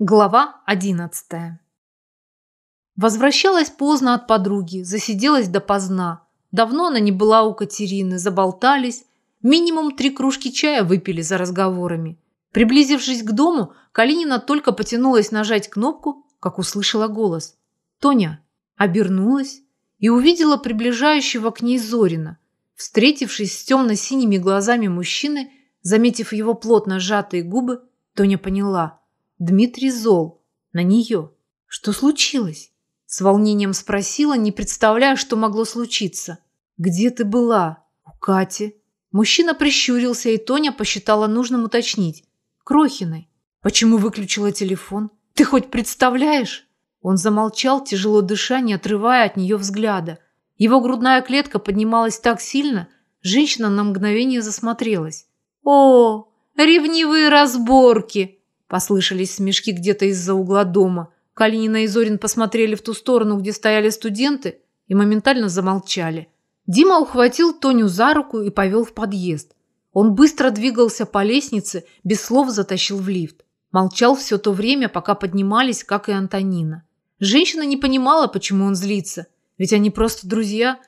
Глава одиннадцатая. Возвращалась поздно от подруги, засиделась допоздна. Давно она не была у Катерины, заболтались. Минимум три кружки чая выпили за разговорами. Приблизившись к дому, Калинина только потянулась нажать кнопку, как услышала голос. Тоня обернулась и увидела приближающего к ней Зорина. Встретившись с темно-синими глазами мужчины, заметив его плотно сжатые губы, Тоня поняла – Дмитрий зол. На нее. Что случилось? С волнением спросила, не представляя, что могло случиться. «Где ты была?» «У Кати». Мужчина прищурился, и Тоня посчитала нужным уточнить. «Крохиной». «Почему выключила телефон? Ты хоть представляешь?» Он замолчал, тяжело дыша, не отрывая от нее взгляда. Его грудная клетка поднималась так сильно, женщина на мгновение засмотрелась. «О, ревнивые разборки!» Послышались смешки где-то из-за угла дома. Калинина и Зорин посмотрели в ту сторону, где стояли студенты, и моментально замолчали. Дима ухватил Тоню за руку и повел в подъезд. Он быстро двигался по лестнице, без слов затащил в лифт. Молчал все то время, пока поднимались, как и Антонина. Женщина не понимала, почему он злится, ведь они просто друзья.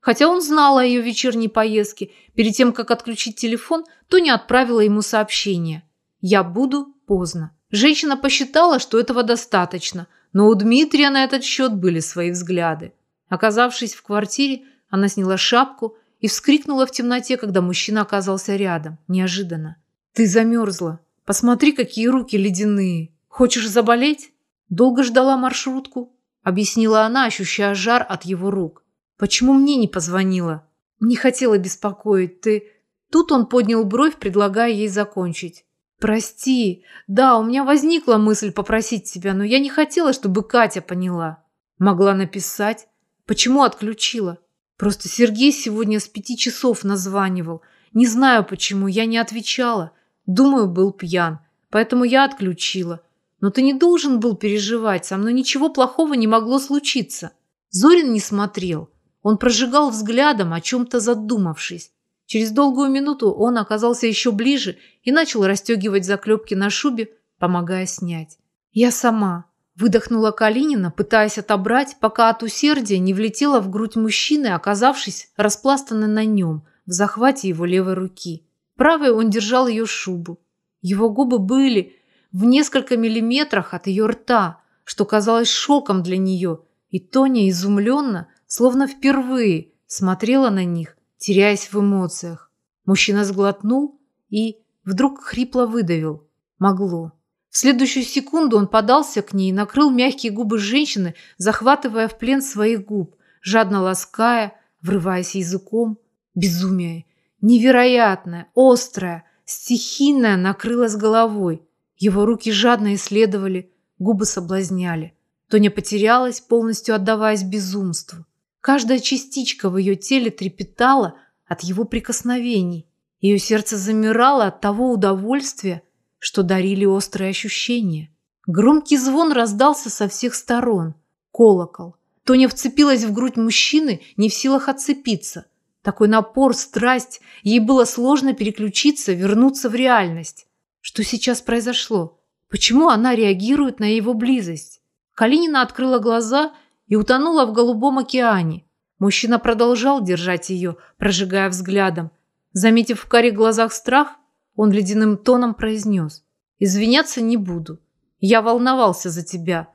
Хотя он знал о ее вечерней поездке, перед тем, как отключить телефон, Тоня отправила ему сообщение. «Я буду поздно. Женщина посчитала, что этого достаточно, но у Дмитрия на этот счет были свои взгляды. Оказавшись в квартире, она сняла шапку и вскрикнула в темноте, когда мужчина оказался рядом, неожиданно. «Ты замерзла. Посмотри, какие руки ледяные. Хочешь заболеть?» «Долго ждала маршрутку», – объяснила она, ощущая жар от его рук. «Почему мне не позвонила?» «Не хотела беспокоить. Ты...» Тут он поднял бровь, предлагая ей закончить. «Прости. Да, у меня возникла мысль попросить тебя, но я не хотела, чтобы Катя поняла. Могла написать. Почему отключила? Просто Сергей сегодня с пяти часов названивал. Не знаю почему, я не отвечала. Думаю, был пьян. Поэтому я отключила. Но ты не должен был переживать, со мной ничего плохого не могло случиться». Зорин не смотрел. Он прожигал взглядом, о чем-то задумавшись. Через долгую минуту он оказался еще ближе и начал расстегивать заклепки на шубе, помогая снять. «Я сама», – выдохнула Калинина, пытаясь отобрать, пока от усердия не влетела в грудь мужчины, оказавшись распластанной на нем, в захвате его левой руки. Правой он держал ее шубу. Его губы были в несколько миллиметрах от ее рта, что казалось шоком для нее, и Тоня изумленно, словно впервые, смотрела на них, теряясь в эмоциях. Мужчина сглотнул и вдруг хрипло выдавил. Могло. В следующую секунду он подался к ней и накрыл мягкие губы женщины, захватывая в плен своих губ, жадно лаская, врываясь языком. Безумие. Невероятное, острое, стихийное накрыло с головой. Его руки жадно исследовали, губы соблазняли. Тоня потерялась, полностью отдаваясь безумству. Каждая частичка в ее теле трепетала от его прикосновений. Ее сердце замирало от того удовольствия, что дарили острые ощущения. Громкий звон раздался со всех сторон. Колокол. Тоня вцепилась в грудь мужчины, не в силах отцепиться. Такой напор, страсть. Ей было сложно переключиться, вернуться в реальность. Что сейчас произошло? Почему она реагирует на его близость? Калинина открыла глаза и утонула в голубом океане. Мужчина продолжал держать ее, прожигая взглядом. Заметив в карих глазах страх, он ледяным тоном произнес. «Извиняться не буду. Я волновался за тебя.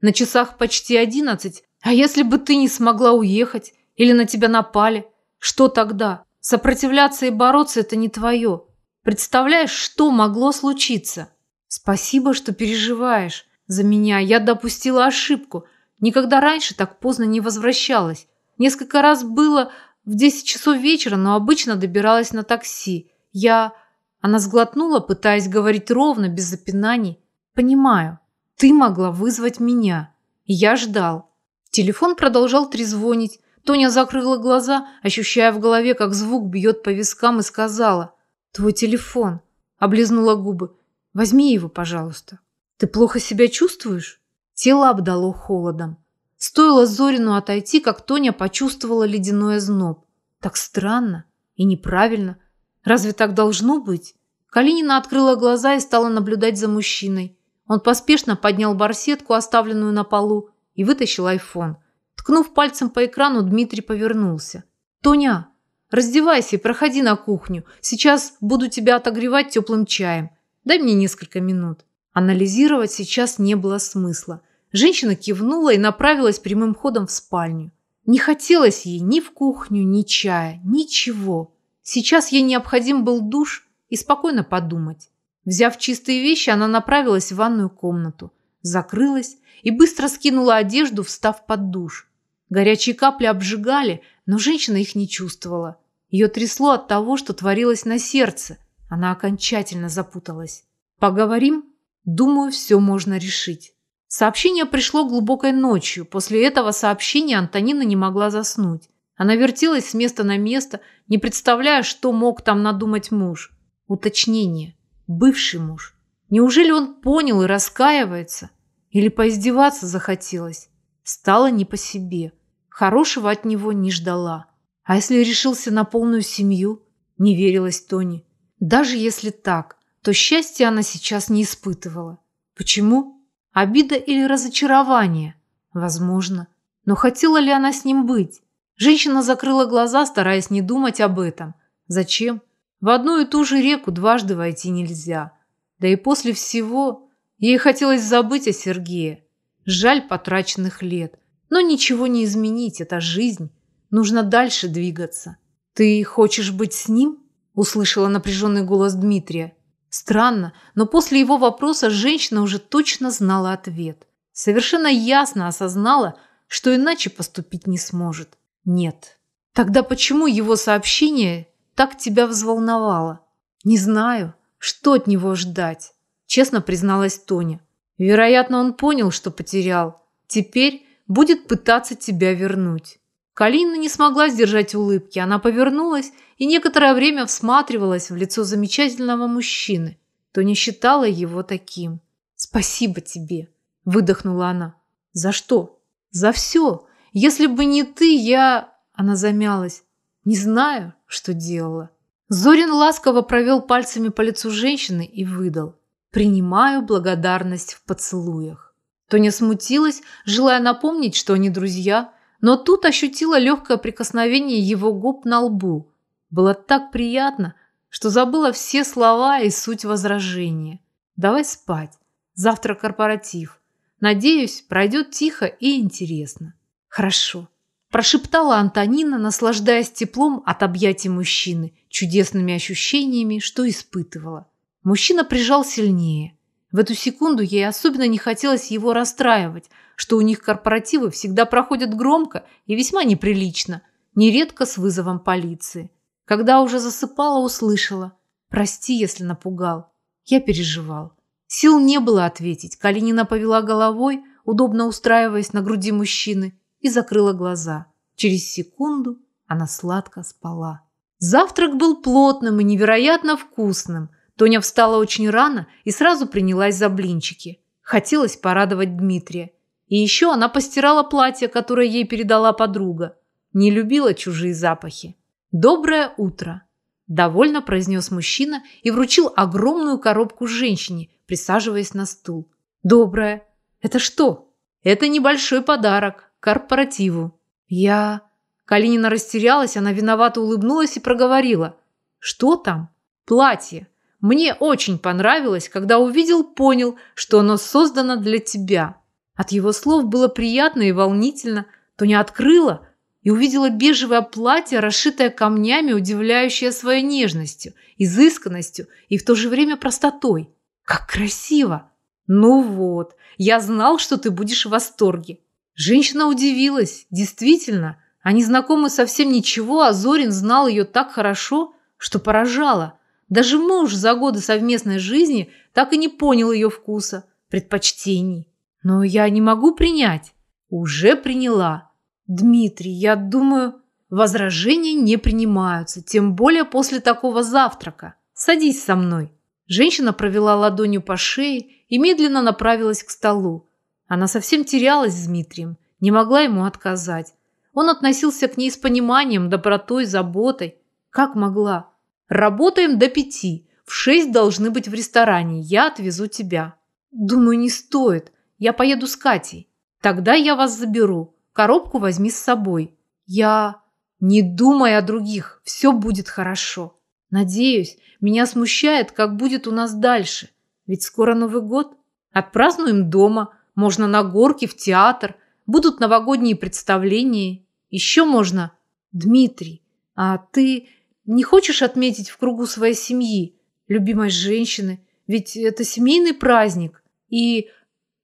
На часах почти одиннадцать. А если бы ты не смогла уехать? Или на тебя напали? Что тогда? Сопротивляться и бороться – это не твое. Представляешь, что могло случиться? Спасибо, что переживаешь за меня. Я допустила ошибку. Никогда раньше так поздно не возвращалась. Несколько раз было в 10 часов вечера, но обычно добиралась на такси. Я... Она сглотнула, пытаясь говорить ровно, без запинаний. «Понимаю, ты могла вызвать меня. я ждал». Телефон продолжал трезвонить. Тоня закрыла глаза, ощущая в голове, как звук бьет по вискам, и сказала. «Твой телефон». Облизнула губы. «Возьми его, пожалуйста». «Ты плохо себя чувствуешь?» Тело обдало холодом. Стоило Зорину отойти, как Тоня почувствовала ледяной озноб. Так странно и неправильно. Разве так должно быть? Калинина открыла глаза и стала наблюдать за мужчиной. Он поспешно поднял барсетку, оставленную на полу, и вытащил айфон. Ткнув пальцем по экрану, Дмитрий повернулся. «Тоня, раздевайся и проходи на кухню. Сейчас буду тебя отогревать теплым чаем. Дай мне несколько минут». Анализировать сейчас не было смысла. Женщина кивнула и направилась прямым ходом в спальню. Не хотелось ей ни в кухню, ни чая, ничего. Сейчас ей необходим был душ и спокойно подумать. Взяв чистые вещи, она направилась в ванную комнату, закрылась и быстро скинула одежду, встав под душ. Горячие капли обжигали, но женщина их не чувствовала. Ее трясло от того, что творилось на сердце. Она окончательно запуталась. «Поговорим?» «Думаю, все можно решить». Сообщение пришло глубокой ночью. После этого сообщения Антонина не могла заснуть. Она вертелась с места на место, не представляя, что мог там надумать муж. Уточнение. Бывший муж. Неужели он понял и раскаивается? Или поиздеваться захотелось? Стало не по себе. Хорошего от него не ждала. А если решился на полную семью? Не верилась Тони. Даже если так, то счастья она сейчас не испытывала. Почему? Обида или разочарование? Возможно. Но хотела ли она с ним быть? Женщина закрыла глаза, стараясь не думать об этом. Зачем? В одну и ту же реку дважды войти нельзя. Да и после всего ей хотелось забыть о Сергее. Жаль потраченных лет. Но ничего не изменить, это жизнь. Нужно дальше двигаться. «Ты хочешь быть с ним?» – услышала напряженный голос Дмитрия. Странно, но после его вопроса женщина уже точно знала ответ. Совершенно ясно осознала, что иначе поступить не сможет. Нет. Тогда почему его сообщение так тебя взволновало? Не знаю, что от него ждать, честно призналась Тоня. Вероятно, он понял, что потерял. Теперь будет пытаться тебя вернуть. Калина не смогла сдержать улыбки. Она повернулась и некоторое время всматривалась в лицо замечательного мужчины. Тоня считала его таким. «Спасибо тебе», – выдохнула она. «За что?» «За все. Если бы не ты, я...» Она замялась. «Не знаю, что делала». Зорин ласково провел пальцами по лицу женщины и выдал. «Принимаю благодарность в поцелуях». Тоня смутилась, желая напомнить, что они друзья, но тут ощутила легкое прикосновение его губ на лбу. Было так приятно, что забыла все слова и суть возражения. «Давай спать. Завтра корпоратив. Надеюсь, пройдет тихо и интересно». «Хорошо», – прошептала Антонина, наслаждаясь теплом от объятий мужчины, чудесными ощущениями, что испытывала. Мужчина прижал сильнее. В эту секунду ей особенно не хотелось его расстраивать, что у них корпоративы всегда проходят громко и весьма неприлично, нередко с вызовом полиции. Когда уже засыпала, услышала. «Прости, если напугал. Я переживал». Сил не было ответить. Калинина повела головой, удобно устраиваясь на груди мужчины, и закрыла глаза. Через секунду она сладко спала. Завтрак был плотным и невероятно вкусным. Тоня встала очень рано и сразу принялась за блинчики. Хотелось порадовать Дмитрия. И еще она постирала платье, которое ей передала подруга. Не любила чужие запахи. «Доброе утро!» – довольно произнес мужчина и вручил огромную коробку женщине, присаживаясь на стул. «Доброе! Это что?» «Это небольшой подарок корпоративу. Я... Калинина растерялась, она виновато улыбнулась и проговорила. Что там? Платье. Мне очень понравилось, когда увидел, понял, что оно создано для тебя. От его слов было приятно и волнительно. То не открыла и увидела бежевое платье, расшитое камнями, удивляющее своей нежностью, изысканностью и в то же время простотой. Как красиво! Ну вот, я знал, что ты будешь в восторге. Женщина удивилась. Действительно, они знакомы совсем ничего, а Зорин знал ее так хорошо, что поражало. Даже муж за годы совместной жизни так и не понял ее вкуса, предпочтений. Но я не могу принять. Уже приняла. Дмитрий, я думаю, возражения не принимаются, тем более после такого завтрака. Садись со мной. Женщина провела ладонью по шее и медленно направилась к столу. Она совсем терялась с Дмитрием, не могла ему отказать. Он относился к ней с пониманием, добротой, заботой. Как могла? Работаем до пяти. В шесть должны быть в ресторане. Я отвезу тебя. Думаю, не стоит. Я поеду с Катей. Тогда я вас заберу. Коробку возьми с собой. Я... Не думай о других. Все будет хорошо. Надеюсь, меня смущает, как будет у нас дальше. Ведь скоро Новый год. Отпразднуем дома. Можно на горке, в театр. Будут новогодние представления. Еще можно... Дмитрий, а ты не хочешь отметить в кругу своей семьи, любимой женщины? Ведь это семейный праздник. И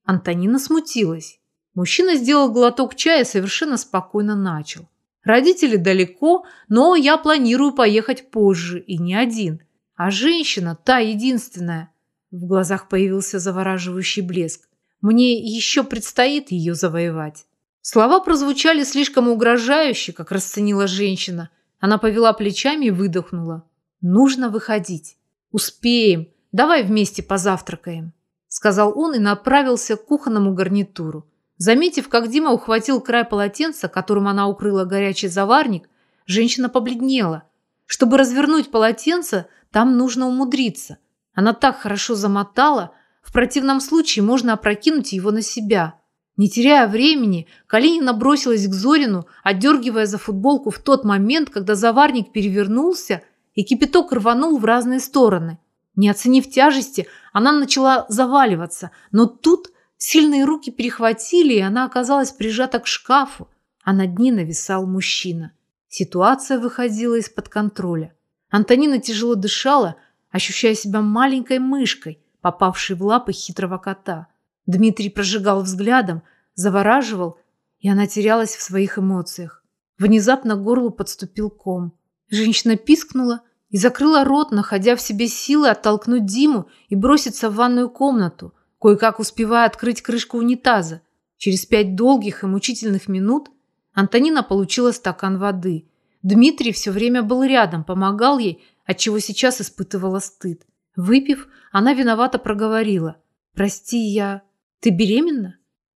Антонина смутилась. Мужчина сделал глоток чая и совершенно спокойно начал. Родители далеко, но я планирую поехать позже, и не один. А женщина, та единственная. В глазах появился завораживающий блеск. Мне еще предстоит ее завоевать. Слова прозвучали слишком угрожающе, как расценила женщина. Она повела плечами и выдохнула. Нужно выходить. Успеем. Давай вместе позавтракаем сказал он и направился к кухонному гарнитуру. Заметив, как Дима ухватил край полотенца, которым она укрыла горячий заварник, женщина побледнела. Чтобы развернуть полотенце, там нужно умудриться. Она так хорошо замотала, в противном случае можно опрокинуть его на себя. Не теряя времени, Калинина бросилась к Зорину, отдергивая за футболку в тот момент, когда заварник перевернулся и кипяток рванул в разные стороны – не оценив тяжести, она начала заваливаться, но тут сильные руки перехватили, и она оказалась прижата к шкафу, а над ней нависал мужчина. Ситуация выходила из-под контроля. Антонина тяжело дышала, ощущая себя маленькой мышкой, попавшей в лапы хитрого кота. Дмитрий прожигал взглядом, завораживал, и она терялась в своих эмоциях. Внезапно к горлу подступил ком. Женщина пискнула и закрыла рот, находя в себе силы оттолкнуть Диму и броситься в ванную комнату, кое-как успевая открыть крышку унитаза. Через пять долгих и мучительных минут Антонина получила стакан воды. Дмитрий все время был рядом, помогал ей, отчего сейчас испытывала стыд. Выпив, она виновато проговорила. «Прости, я... Ты беременна?»